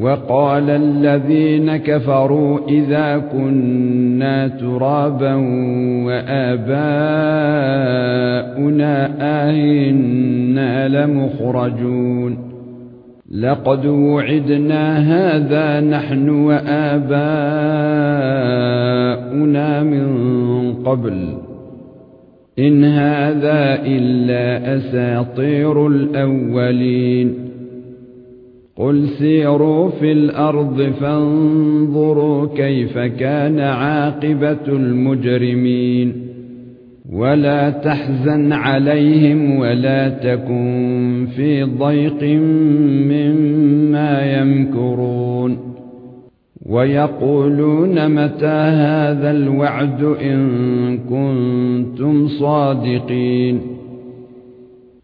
وَقَالَ الَّذِينَ كَفَرُوا إِذَا كُنَّا تُرَابًا وَآبَاؤُنَا آئِنَّا لَمُخْرَجُونَ. لَقَدْ وُعِدْنَا هَذَا نَحْنُ وَآبَاؤُنَا مِنْ قَبْلُ. إِنْ هَذَا إِلَّا أَسَاطِيرُ الْأَوَّلِينَ. قُلْ سِيرُوا فِي الْأَرْضِ فَانظُرُوا كَيْفَ كَانَ عَاقِبَةُ الْمُجْرِمِينَ وَلَا تَحْزَنْ عَلَيْهِمْ وَلَا تَكُنْ فِي ضَيْقٍ مِّمَّا يَمْكُرُونَ وَيَقُولُونَ مَتَى هَذَا الْوَعْدُ إِن كُنتُمْ صَادِقِينَ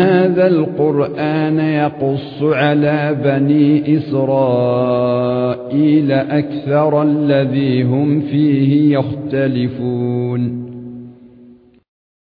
هذا القرآن يقص على بني إسرائيل أكثر الذي هم فيه يختلفون.